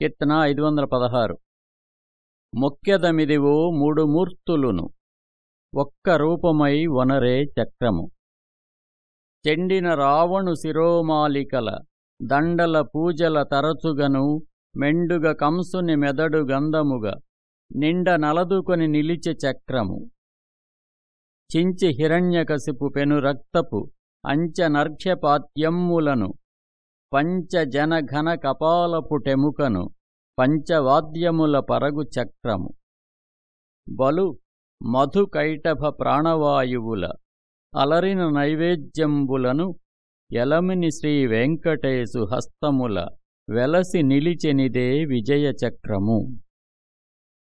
కీర్తన ఐదు వందల పదహారు మొక్కెదమిదివో మూడు మూర్తులును ఒక్క రూపమై వనరే చక్రము. చెండిన రావణు శిరోమాలికల దండల పూజల తరచుగను మెండుగ కంసుని మెదడు గంధముగ నిండ నలదుకొని నిలిచె చక్రము. చించి హిరణ్యకశిపు పెను రక్తపు అంచనర్ఘ్యపాత్యమ్ములను పంచజనఘన కపాలపుటెముకను పంచవాద్యముల పరగు చక్రము. బలు మధుకైటభ ప్రాణవాయువుల అలరిన నైవేద్యంబులను ఎలమిని శ్రీ వెంకటేశు హస్తముల వెలసి నిలిచెనిదే విజయచక్రము.